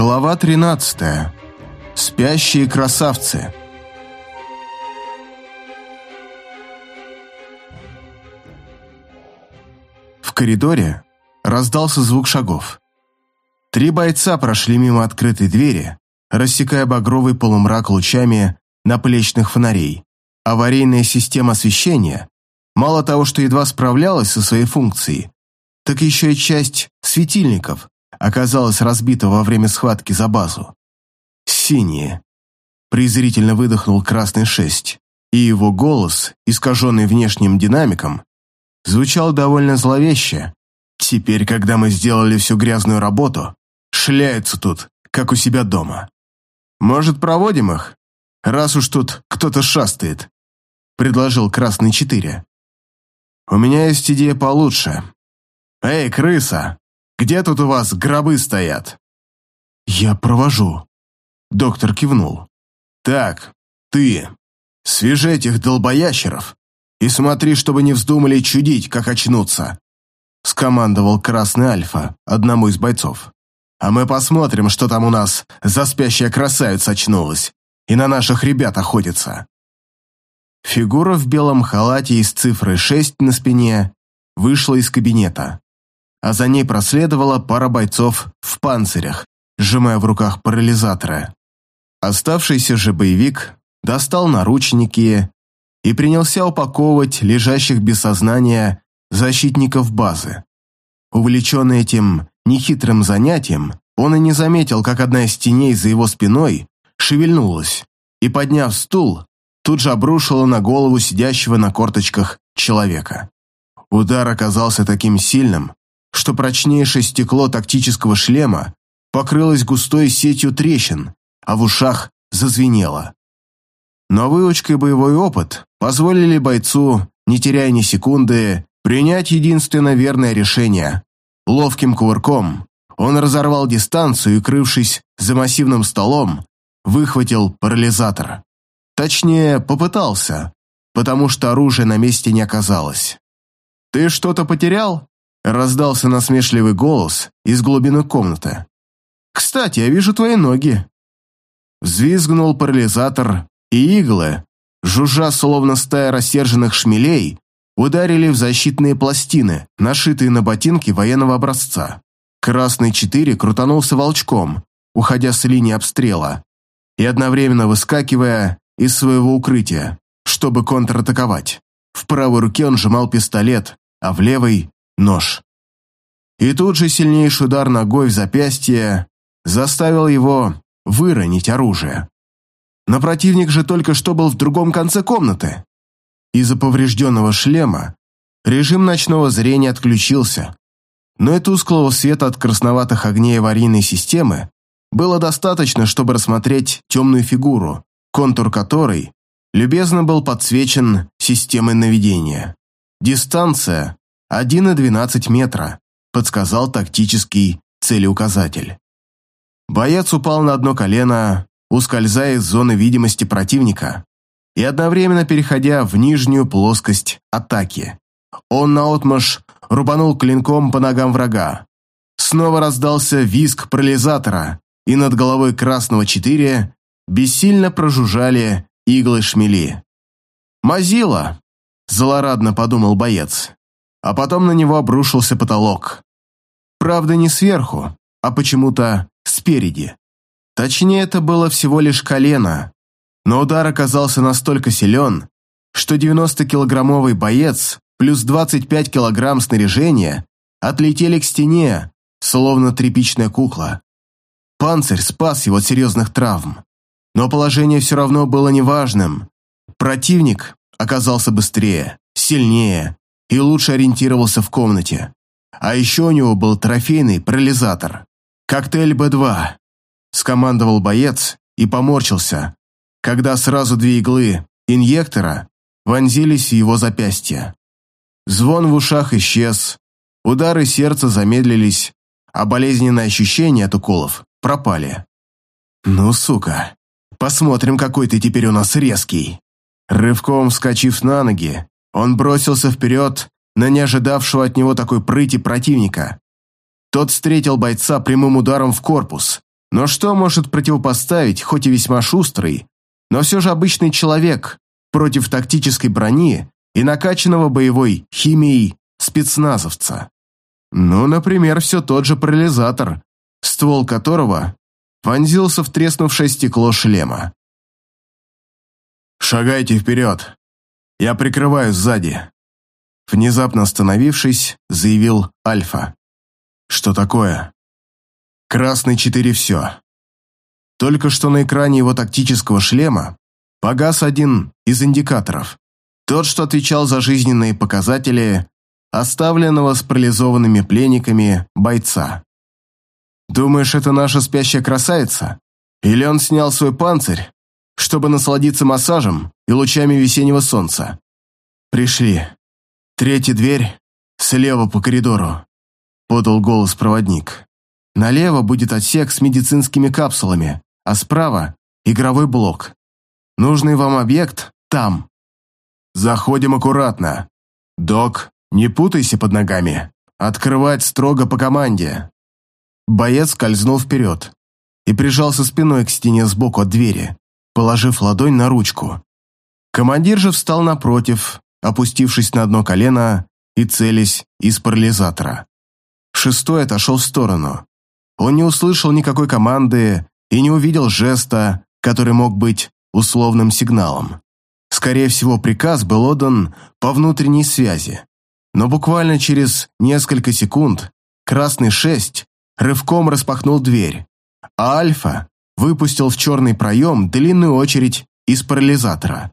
Глава 13. Спящие красавцы. В коридоре раздался звук шагов. Три бойца прошли мимо открытой двери, рассекая багровый полумрак лучами наплечных фонарей. Аварийная система освещения мало того, что едва справлялась со своей функцией, так еще и часть светильников оказалась разбита во время схватки за базу. «Синие», — презрительно выдохнул Красный Шесть, и его голос, искаженный внешним динамиком, звучал довольно зловеще. «Теперь, когда мы сделали всю грязную работу, шляются тут, как у себя дома. Может, проводим их, раз уж тут кто-то шастает?» — предложил Красный Четыре. «У меня есть идея получше. Эй, крыса, где тут у вас гробы стоят?» «Я провожу», — доктор кивнул. «Так, ты, свяжи этих долбоящеров и смотри, чтобы не вздумали чудить, как очнуться», — скомандовал Красный Альфа одному из бойцов. «А мы посмотрим, что там у нас за спящая красавица очнулась и на наших ребят охотится». Фигура в белом халате и с цифрой 6 на спине вышла из кабинета а за ней проследовала пара бойцов в панцирях, сжимая в руках парализаторы. Оставшийся же боевик достал наручники и принялся упаковывать лежащих без сознания защитников базы. Увлеченный этим нехитрым занятием, он и не заметил, как одна из теней за его спиной шевельнулась и, подняв стул, тут же обрушила на голову сидящего на корточках человека. Удар оказался таким сильным, что прочнейшее стекло тактического шлема покрылось густой сетью трещин, а в ушах зазвенело. Но выучка и боевой опыт позволили бойцу, не теряя ни секунды, принять единственно верное решение. Ловким кувырком он разорвал дистанцию и, крывшись за массивным столом, выхватил парализатор. Точнее, попытался, потому что оружия на месте не оказалось. «Ты что-то потерял?» Раздался насмешливый голос из глубины комнаты. «Кстати, я вижу твои ноги». Взвизгнул парализатор, и иглы, жужжа словно стая рассерженных шмелей, ударили в защитные пластины, нашитые на ботинки военного образца. Красный 4 крутанулся волчком, уходя с линии обстрела, и одновременно выскакивая из своего укрытия, чтобы контратаковать. В правой руке он сжимал пистолет, а в левой нож. И тут же сильнейший удар ногой в запястье заставил его выронить оружие. Но противник же только что был в другом конце комнаты. Из-за поврежденного шлема режим ночного зрения отключился, но и тусклого света от красноватых огней аварийной системы было достаточно, чтобы рассмотреть темную фигуру, контур которой любезно был подсвечен системой наведения. Дистанция 1,12 метра, подсказал тактический целеуказатель. Боец упал на одно колено, ускользая из зоны видимости противника и одновременно переходя в нижнюю плоскость атаки. Он наотмашь рубанул клинком по ногам врага. Снова раздался визг парализатора, и над головой красного 4 бессильно прожужжали иглы шмели. «Мазила!» – злорадно подумал боец а потом на него обрушился потолок. Правда, не сверху, а почему-то спереди. Точнее, это было всего лишь колено, но удар оказался настолько силен, что 90-килограммовый боец плюс 25 килограмм снаряжения отлетели к стене, словно тряпичная кукла. Панцирь спас его от серьезных травм, но положение все равно было неважным. Противник оказался быстрее, сильнее и лучше ориентировался в комнате. А еще у него был трофейный парализатор. «Коктейль Б2», – скомандовал боец и поморщился, когда сразу две иглы инъектора вонзились в его запястье. Звон в ушах исчез, удары сердца замедлились, а болезненные ощущения от уколов пропали. «Ну, сука, посмотрим, какой ты теперь у нас резкий». Рывком вскочив на ноги, он бросился вперед на неожидавшего от него такой прыти противника. Тот встретил бойца прямым ударом в корпус, Но что может противопоставить, хоть и весьма шустрый, но все же обычный человек против тактической брони и накачанного боевой химией спецназовца? Ну, например, все тот же парализатор, ствол которого вонзился в треснувшее стекло шлема. «Шагайте вперед! Я прикрываю сзади!» Внезапно остановившись, заявил Альфа. «Что такое?» «Красный 4 все». Только что на экране его тактического шлема погас один из индикаторов. Тот, что отвечал за жизненные показатели оставленного с парализованными пленниками бойца. «Думаешь, это наша спящая красавица? Или он снял свой панцирь, чтобы насладиться массажем и лучами весеннего солнца?» «Пришли. Третья дверь слева по коридору», — подал голос проводник. «Налево будет отсек с медицинскими капсулами, а справа — игровой блок. Нужный вам объект там». «Заходим аккуратно. Док, не путайся под ногами. Открывать строго по команде». Боец скользнул вперед и прижался спиной к стене сбоку от двери, положив ладонь на ручку. Командир же встал напротив, опустившись на одно колено и целясь из парализатора. Шестой отошел в сторону. Он не услышал никакой команды и не увидел жеста, который мог быть условным сигналом. Скорее всего, приказ был отдан по внутренней связи. Но буквально через несколько секунд Красный 6 рывком распахнул дверь, а Альфа выпустил в черный проем длинную очередь из парализатора.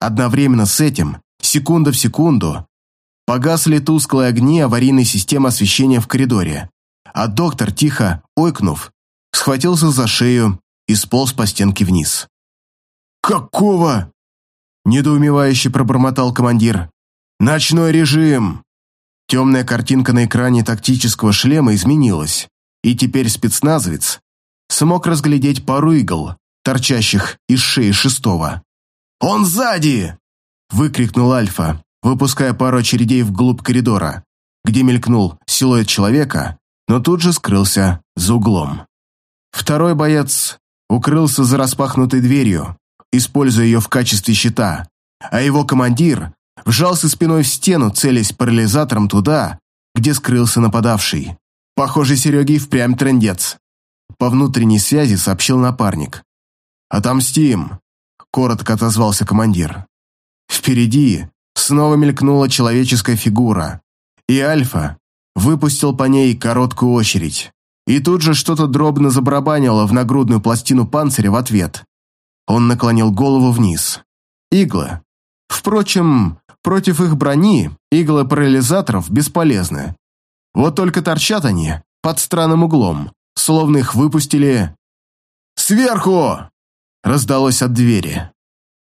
Одновременно с этим, секунда в секунду, погасли тусклые огни аварийной системы освещения в коридоре, а доктор, тихо ойкнув, схватился за шею и сполз по стенке вниз. «Какого?» – недоумевающе пробормотал командир. «Ночной режим!» Темная картинка на экране тактического шлема изменилась, и теперь спецназовец смог разглядеть пару игл, торчащих из шеи шестого. «Он сзади!» – выкрикнул Альфа, выпуская пару очередей вглубь коридора, где мелькнул силуэт человека, но тут же скрылся за углом. Второй боец укрылся за распахнутой дверью, используя ее в качестве щита, а его командир вжался спиной в стену, целясь парализатором туда, где скрылся нападавший. Похоже, Сереги впрямь трендец. По внутренней связи сообщил напарник. «Отомстим», — коротко отозвался командир. Впереди снова мелькнула человеческая фигура, и Альфа выпустил по ней короткую очередь. И тут же что-то дробно забарабанило в нагрудную пластину панциря в ответ. Он наклонил голову вниз. Иглы. Впрочем, Против их брони иглы парализаторов бесполезны. Вот только торчат они под странным углом, словно их выпустили... «Сверху!» раздалось от двери.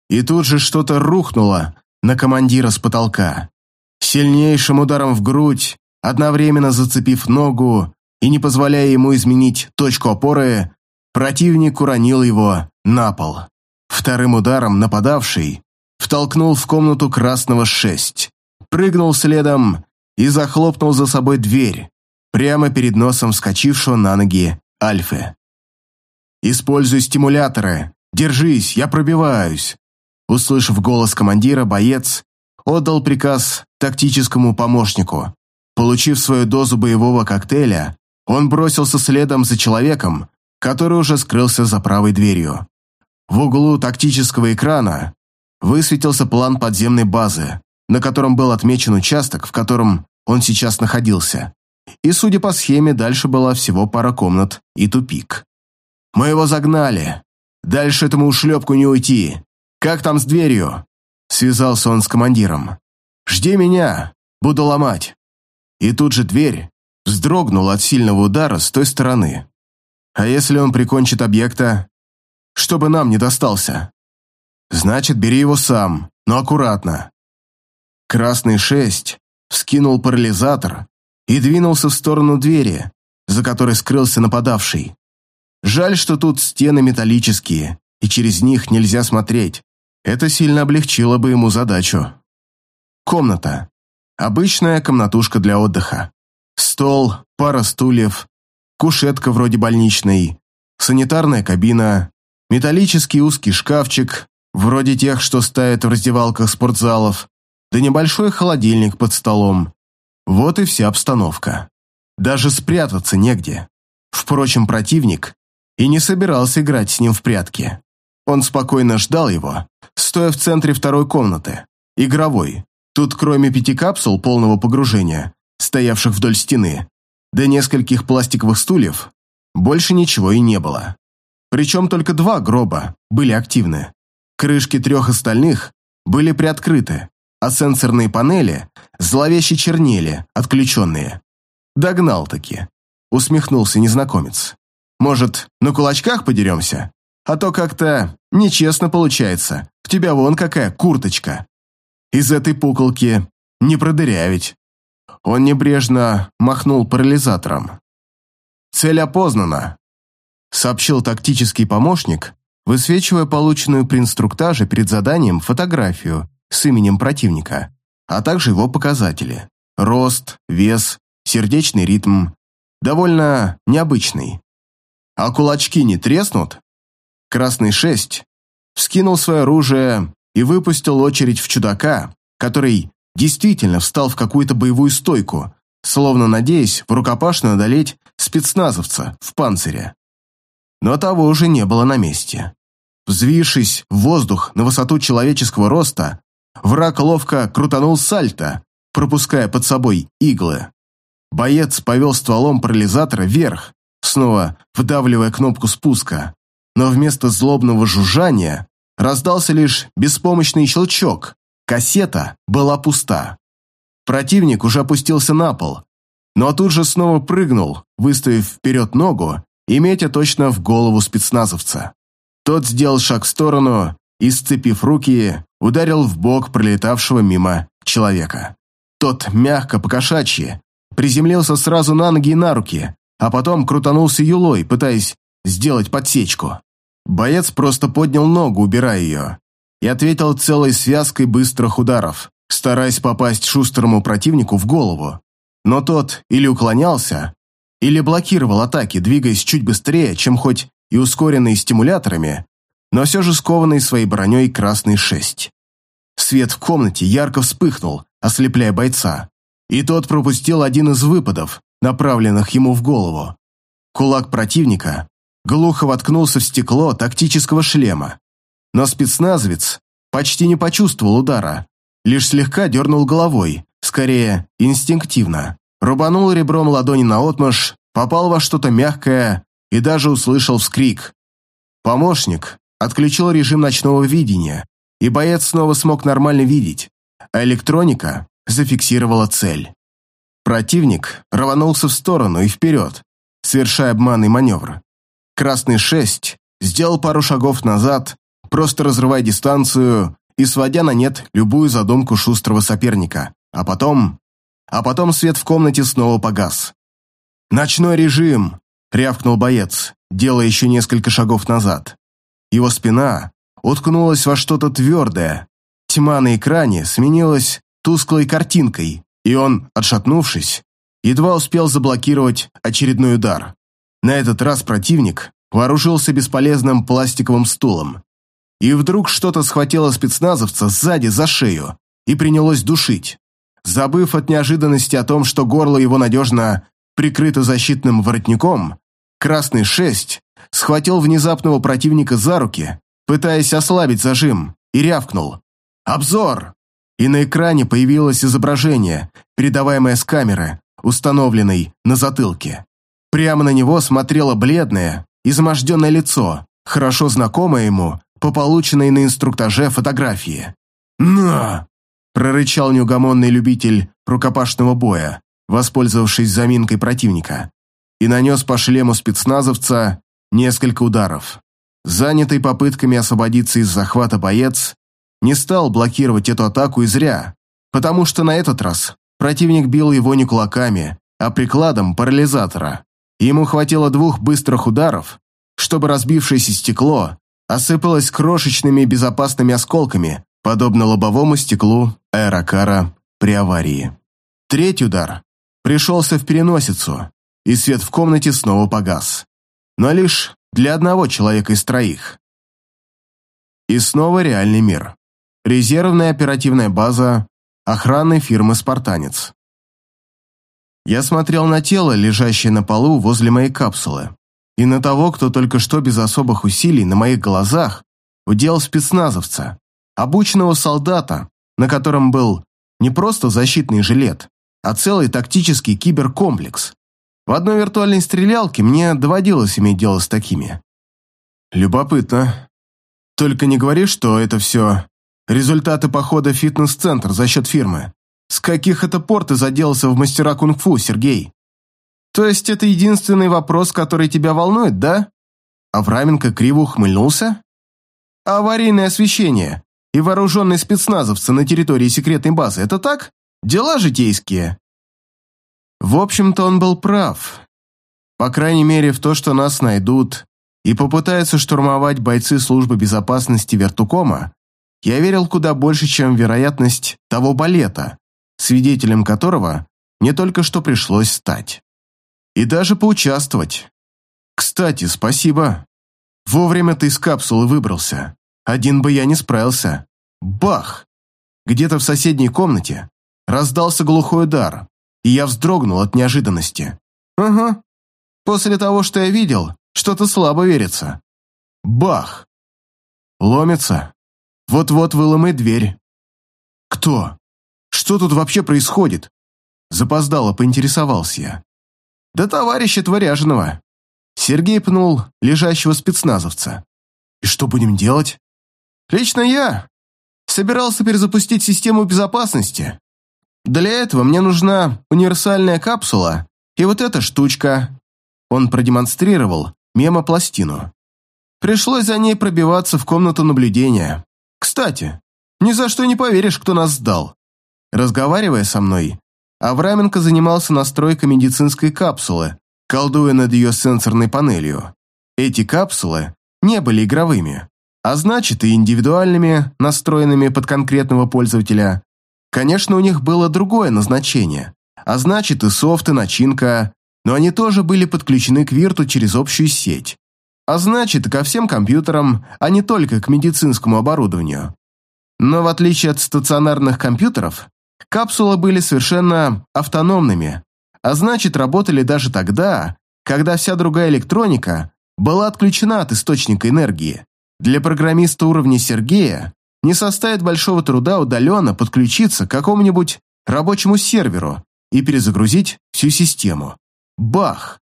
И тут же что-то рухнуло на командира с потолка. Сильнейшим ударом в грудь, одновременно зацепив ногу и не позволяя ему изменить точку опоры, противник уронил его на пол. Вторым ударом нападавший втолкнул в комнату красного шесть, прыгнул следом и захлопнул за собой дверь, прямо перед носом вскочившего на ноги Альфы. «Используй стимуляторы! Держись, я пробиваюсь!» Услышав голос командира, боец отдал приказ тактическому помощнику. Получив свою дозу боевого коктейля, он бросился следом за человеком, который уже скрылся за правой дверью. В углу тактического экрана высветился план подземной базы, на котором был отмечен участок, в котором он сейчас находился. И, судя по схеме, дальше была всего пара комнат и тупик. «Мы его загнали. Дальше этому ушлепку не уйти. Как там с дверью?» Связался он с командиром. «Жди меня. Буду ломать». И тут же дверь вздрогнула от сильного удара с той стороны. «А если он прикончит объекта? Чтобы нам не достался?» Значит, бери его сам, но аккуратно. Красный шесть вскинул парализатор и двинулся в сторону двери, за которой скрылся нападавший. Жаль, что тут стены металлические, и через них нельзя смотреть. Это сильно облегчило бы ему задачу. Комната. Обычная комнатушка для отдыха. Стол, пара стульев, кушетка вроде больничной, санитарная кабина, металлический узкий шкафчик, вроде тех, что ставят в раздевалках спортзалов, да небольшой холодильник под столом. Вот и вся обстановка. Даже спрятаться негде. Впрочем, противник и не собирался играть с ним в прятки. Он спокойно ждал его, стоя в центре второй комнаты, игровой. Тут, кроме пяти капсул полного погружения, стоявших вдоль стены, до нескольких пластиковых стульев, больше ничего и не было. Причем только два гроба были активны. Крышки трех остальных были приоткрыты, а сенсорные панели зловеще чернели, отключенные. Догнал-таки. Усмехнулся незнакомец. Может, на кулачках подеремся? А то как-то нечестно получается. В тебя вон какая курточка. Из этой пуколки не продырявить. Он небрежно махнул парализатором. «Цель опознана», — сообщил тактический помощник, высвечивая полученную при инструктаже перед заданием фотографию с именем противника, а также его показатели. Рост, вес, сердечный ритм. Довольно необычный. А кулачки не треснут? Красный шесть вскинул свое оружие и выпустил очередь в чудака, который действительно встал в какую-то боевую стойку, словно надеясь в рукопашную одолеть спецназовца в панцире. Но того уже не было на месте. Взвившись в воздух на высоту человеческого роста, враг ловко крутанул сальто, пропуская под собой иглы. Боец повел стволом парализатора вверх, снова вдавливая кнопку спуска, но вместо злобного жужжания раздался лишь беспомощный щелчок, Кассета была пуста. Противник уже опустился на пол, но тут же снова прыгнул, выставив вперед ногу и метя точно в голову спецназовца. Тот сделал шаг в сторону и, сцепив руки, ударил в бок пролетавшего мимо человека. Тот мягко, покошачьи, приземлился сразу на ноги и на руки, а потом крутанулся юлой, пытаясь сделать подсечку. Боец просто поднял ногу, убирая ее, и ответил целой связкой быстрых ударов, стараясь попасть шустрому противнику в голову. Но тот или уклонялся, или блокировал атаки, двигаясь чуть быстрее, чем хоть и ускоренный стимуляторами, но все же скованный своей броней красный шесть. Свет в комнате ярко вспыхнул, ослепляя бойца, и тот пропустил один из выпадов, направленных ему в голову. Кулак противника глухо воткнулся в стекло тактического шлема, но спецназовец почти не почувствовал удара, лишь слегка дернул головой, скорее инстинктивно. Рубанул ребром ладони на отмашь, попал во что-то мягкое и даже услышал вскрик. Помощник отключил режим ночного видения, и боец снова смог нормально видеть, а электроника зафиксировала цель. Противник рванулся в сторону и вперед, совершая обманный маневр. Красный шесть сделал пару шагов назад просто разрывая дистанцию и сводя на нет любую задумку шустрого соперника. А потом... А потом свет в комнате снова погас. «Ночной режим!» — рявкнул боец, делая еще несколько шагов назад. Его спина уткнулась во что-то твердое. Тьма на экране сменилась тусклой картинкой, и он, отшатнувшись, едва успел заблокировать очередной удар. На этот раз противник вооружился бесполезным пластиковым стулом. И вдруг что-то схватило спецназовца сзади за шею и принялось душить. Забыв от неожиданности о том, что горло его надежно прикрыто защитным воротником, Красный Шесть схватил внезапного противника за руки, пытаясь ослабить зажим, и рявкнул. «Обзор!» И на экране появилось изображение, передаваемое с камеры, установленной на затылке. Прямо на него смотрело бледное, изможденное лицо, хорошо знакомое ему по полученной на инструктаже фотографии. «На!» – прорычал неугомонный любитель рукопашного боя, воспользовавшись заминкой противника, и нанес по шлему спецназовца несколько ударов. Занятый попытками освободиться из захвата боец не стал блокировать эту атаку и зря, потому что на этот раз противник бил его не кулаками, а прикладом парализатора. Ему хватило двух быстрых ударов, чтобы разбившееся стекло осыпалась крошечными безопасными осколками, подобно лобовому стеклу аэрокара при аварии. Третий удар пришелся в переносицу, и свет в комнате снова погас. Но лишь для одного человека из троих. И снова реальный мир. Резервная оперативная база охранной фирмы «Спартанец». Я смотрел на тело, лежащее на полу возле моей капсулы, и на того, кто только что без особых усилий на моих глазах удел спецназовца, обученного солдата, на котором был не просто защитный жилет, а целый тактический киберкомплекс. В одной виртуальной стрелялке мне доводилось иметь дело с такими. Любопытно. Только не говори, что это все результаты похода в фитнес-центр за счет фирмы. С каких это пор ты заделался в мастера кунг-фу, Сергей? То есть это единственный вопрос, который тебя волнует, да? Авраменко криво ухмыльнулся. Аварийное освещение и вооруженные спецназовцы на территории секретной базы – это так? Дела житейские. В общем-то, он был прав. По крайней мере, в то, что нас найдут и попытаются штурмовать бойцы службы безопасности Вертукома, я верил куда больше, чем вероятность того балета, свидетелем которого мне только что пришлось стать. И даже поучаствовать. Кстати, спасибо. Вовремя ты из капсулы выбрался. Один бы я не справился. Бах! Где-то в соседней комнате раздался глухой удар, и я вздрогнул от неожиданности. Ага. После того, что я видел, что-то слабо верится. Бах! Ломится. Вот-вот выломает дверь. Кто? Что тут вообще происходит? Запоздало поинтересовался я. Да товарища Творяжного. Сергей пнул лежащего спецназовца. И что будем делать? Лично я собирался перезапустить систему безопасности. Для этого мне нужна универсальная капсула и вот эта штучка. Он продемонстрировал мемопластину. Пришлось за ней пробиваться в комнату наблюдения. Кстати, ни за что не поверишь, кто нас сдал. Разговаривая со мной, Авраменко занимался настройкой медицинской капсулы, колдуя над ее сенсорной панелью. Эти капсулы не были игровыми, а значит и индивидуальными, настроенными под конкретного пользователя. Конечно, у них было другое назначение, а значит и софт, и начинка, но они тоже были подключены к Вирту через общую сеть. А значит, ко всем компьютерам, а не только к медицинскому оборудованию. Но в отличие от стационарных компьютеров, капсулы были совершенно автономными, а значит, работали даже тогда, когда вся другая электроника была отключена от источника энергии. Для программиста уровня Сергея не составит большого труда удаленно подключиться к какому-нибудь рабочему серверу и перезагрузить всю систему. Бах!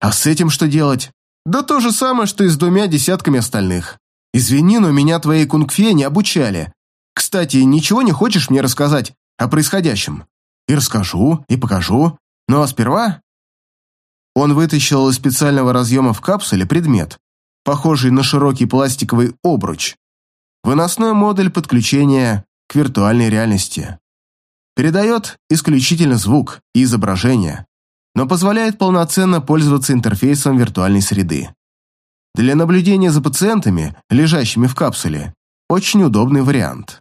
А с этим что делать? Да то же самое, что и с двумя десятками остальных. Извини, но меня твоей кунг-фе не обучали. Кстати, ничего не хочешь мне рассказать о происходящем? И расскажу, и покажу. Но сперва... Он вытащил из специального разъема в капсуле предмет, похожий на широкий пластиковый обруч. Выносной модуль подключения к виртуальной реальности. Передает исключительно звук и изображение, но позволяет полноценно пользоваться интерфейсом виртуальной среды. Для наблюдения за пациентами, лежащими в капсуле, очень удобный вариант.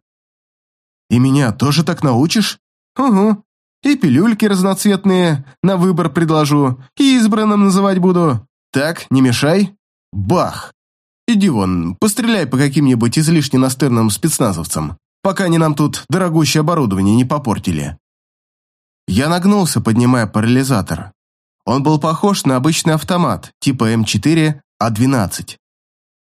«И меня тоже так научишь?» «Угу. И пилюльки разноцветные на выбор предложу, и избранным называть буду. Так, не мешай?» Бах! Иди вон, постреляй по каким-нибудь излишне настырным спецназовцам, пока они нам тут дорогущее оборудование не попортили. Я нагнулся, поднимая парализатор. Он был похож на обычный автомат, типа М4А12.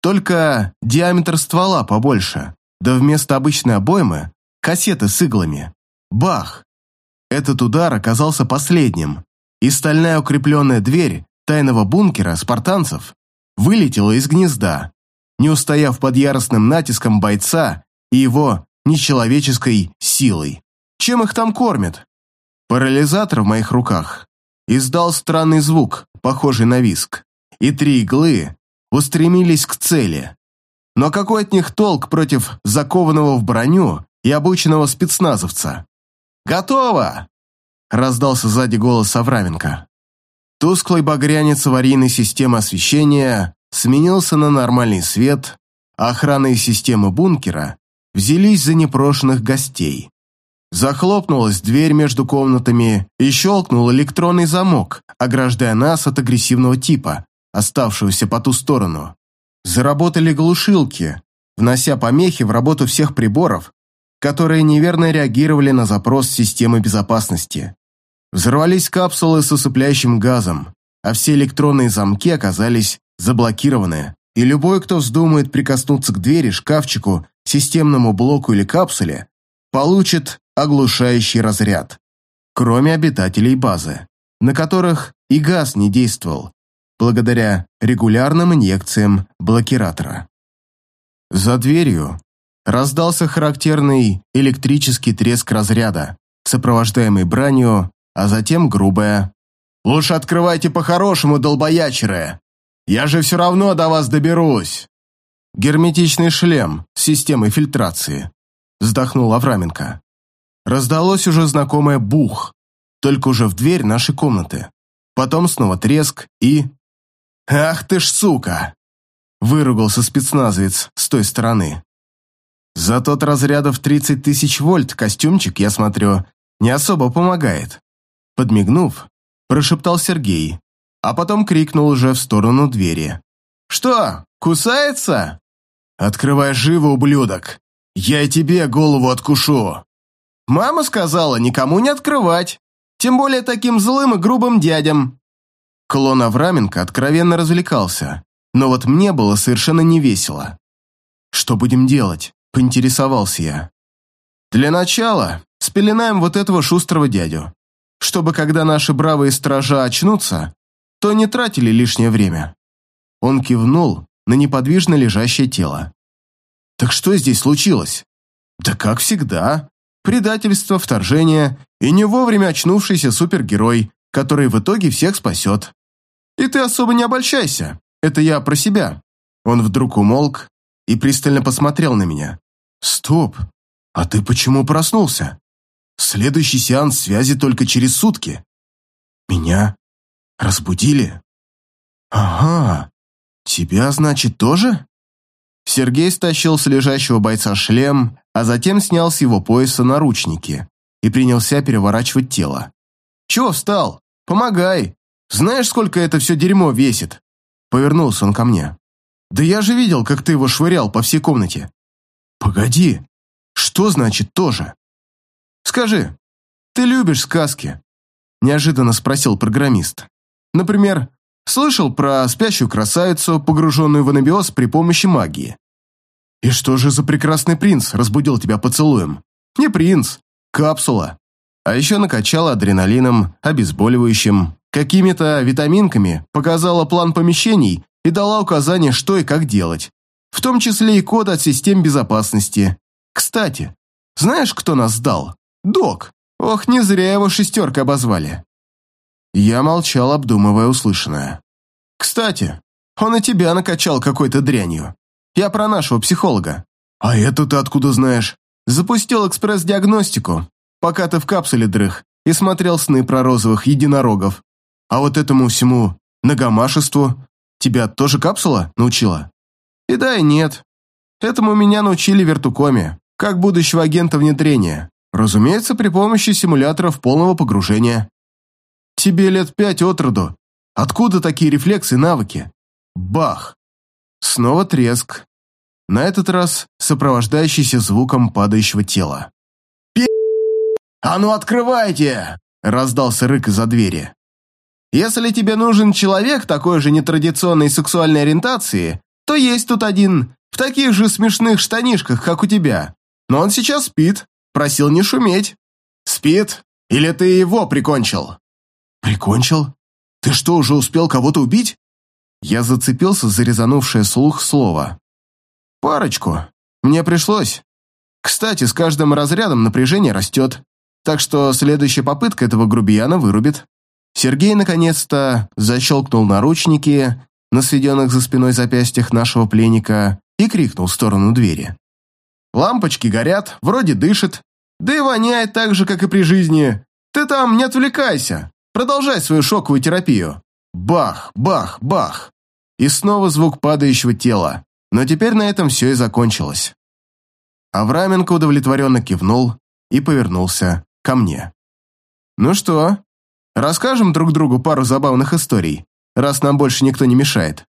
Только диаметр ствола побольше, да вместо обычной обоймы – кассеты с иглами. Бах! Этот удар оказался последним, и стальная укрепленная дверь тайного бункера спартанцев вылетела из гнезда, не устояв под яростным натиском бойца и его нечеловеческой силой. Чем их там кормят? Парализатор в моих руках издал странный звук, похожий на виск, и три иглы устремились к цели. Но какой от них толк против закованного в броню и обученного спецназовца? «Готово!» – раздался сзади голос Авраменко. Тусклый багрянец аварийной системы освещения сменился на нормальный свет, а охранные системы бункера взялись за непрошенных гостей. Захлопнулась дверь между комнатами и щелкнул электронный замок, ограждая нас от агрессивного типа, оставшегося по ту сторону. Заработали глушилки, внося помехи в работу всех приборов, которые неверно реагировали на запрос системы безопасности. Взорвались капсулы с усыпляющим газом, а все электронные замки оказались заблокированы, и любой, кто вздумает прикоснуться к двери, шкафчику, системному блоку или капсуле, получит оглушающий разряд. Кроме обитателей базы, на которых и газ не действовал, благодаря регулярным инъекциям блокиратора. За дверью раздался характерный электрический треск разряда, сопровождаемый бранью, а затем грубая «Лучше открывайте по-хорошему, долбоячеры! Я же все равно до вас доберусь!» «Герметичный шлем с системой фильтрации», – вздохнул Авраменко. Раздалось уже знакомое бух, только уже в дверь нашей комнаты. Потом снова треск и... «Ах ты ж сука!» – выругался спецназовец с той стороны. За тот разрядов 30 тысяч вольт костюмчик, я смотрю, не особо помогает. Подмигнув, прошептал Сергей, а потом крикнул уже в сторону двери. «Что, кусается?» «Открывай живо, ублюдок! Я и тебе голову откушу!» «Мама сказала никому не открывать, тем более таким злым и грубым дядям». Клон Авраменко откровенно развлекался, но вот мне было совершенно не весело. «Что будем делать?» – поинтересовался я. «Для начала спеленаем вот этого шустрого дядю, чтобы, когда наши бравые стража очнутся, то не тратили лишнее время». Он кивнул на неподвижно лежащее тело. «Так что здесь случилось?» «Да как всегда. Предательство, вторжение и не вовремя очнувшийся супергерой, который в итоге всех спасет. И ты особо не обольщайся, это я про себя». Он вдруг умолк и пристально посмотрел на меня. «Стоп, а ты почему проснулся? Следующий сеанс связи только через сутки. Меня разбудили? Ага, тебя, значит, тоже?» Сергей стащил с лежащего бойца шлем, а затем снял с его пояса наручники и принялся переворачивать тело. «Чего встал? Помогай! Знаешь, сколько это все дерьмо весит?» Повернулся он ко мне. «Да я же видел, как ты его швырял по всей комнате. «Погоди, что значит тоже?» «Скажи, ты любишь сказки?» Неожиданно спросил программист. «Например, слышал про спящую красавицу, погруженную в анабиоз при помощи магии?» «И что же за прекрасный принц разбудил тебя поцелуем?» «Не принц, капсула. А еще накачала адреналином, обезболивающим, какими-то витаминками, показала план помещений и дала указания, что и как делать в том числе и код от систем безопасности. Кстати, знаешь, кто нас сдал? Док. Ох, не зря его шестеркой обозвали. Я молчал, обдумывая услышанное. Кстати, он и тебя накачал какой-то дрянью. Я про нашего психолога. А это ты откуда знаешь? Запустил экспресс-диагностику, пока ты в капсуле дрых и смотрел сны про розовых единорогов. А вот этому всему ногомашеству тебя тоже капсула научила? И да, и нет. Этому меня научили вертукоме, как будущего агента внедрения. Разумеется, при помощи симуляторов полного погружения. Тебе лет пять от роду. Откуда такие рефлексы и навыки? Бах! Снова треск. На этот раз сопровождающийся звуком падающего тела. «Пи***! А ну открывайте!» раздался рык из-за двери. «Если тебе нужен человек такой же нетрадиционной сексуальной ориентации, то есть тут один, в таких же смешных штанишках, как у тебя. Но он сейчас спит, просил не шуметь. Спит? Или ты его прикончил? Прикончил? Ты что, уже успел кого-то убить? Я зацепился за резанувшее слух слово. Парочку. Мне пришлось. Кстати, с каждым разрядом напряжение растет, так что следующая попытка этого грубияна вырубит. Сергей наконец-то защелкнул наручники на сведенных за спиной запястьях нашего пленника и крикнул в сторону двери. «Лампочки горят, вроде дышит, да и воняет так же, как и при жизни. Ты там не отвлекайся, продолжай свою шоковую терапию». Бах, бах, бах. И снова звук падающего тела. Но теперь на этом все и закончилось. Авраменко удовлетворенно кивнул и повернулся ко мне. «Ну что, расскажем друг другу пару забавных историй?» раз нам больше никто не мешает.